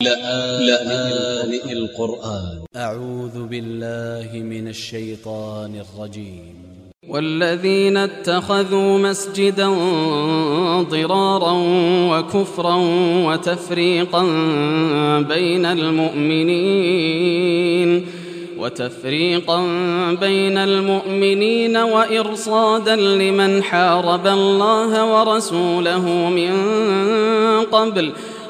لآن القرآن. أ ع و ذ ب ا ل ل ه من ا ل ش ي ط ا ن ا ل ج ي م والذين اتخذوا مسجدا ضرارا وكفرا وتفريقا بين المؤمنين وتفريقا بين المؤمنين وإرصادا لمن حارب الله ورسوله من قبل ۖ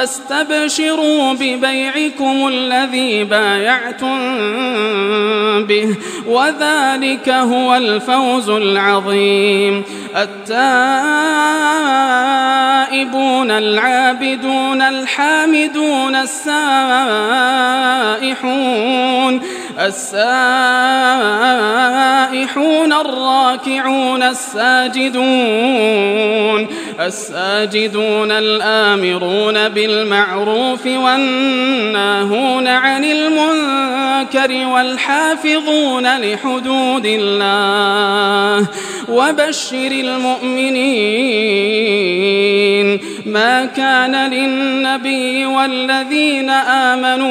فاستبشروا ببيعكم الذي بايعتم به وذلك هو الفوز العظيم. التائبون العابدون الحامدون السائحون السائحون الراكعون الساجدون الساجدون الآمرون بالمعروف والناهون عن المنكر والحافظون لحدود الله وبشر المؤمنين ما كان للنبي والذين آمنوا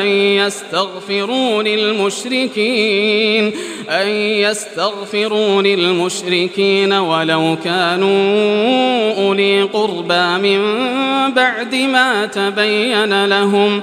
أن يستغفروا للمشركين أن يستغفروا للمشركين ولو كانوا أولي قربى من بعد ما تبين لهم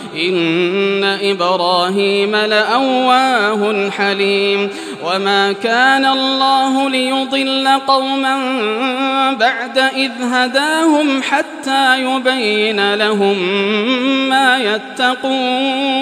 إن إبراهيم لأواه حليم وما كان الله ليضل قوما بعد إذ هداهم حتى يبين لهم ما يتقون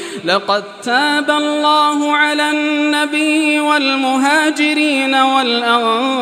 لقد تاب الله على النبي والمهاجرين والأنصار.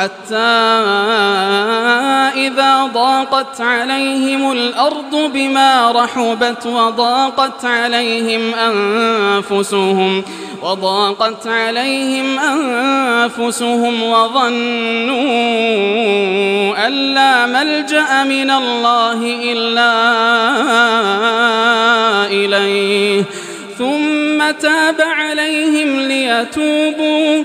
حتى إذا ضاقت عليهم الأرض بما رحبت وضاقت عليهم أنفسهم وضاقت عليهم أنفسهم وظنوا أن لا ملجأ من الله إلا إليه. ثم تاب عليهم ليتوبوا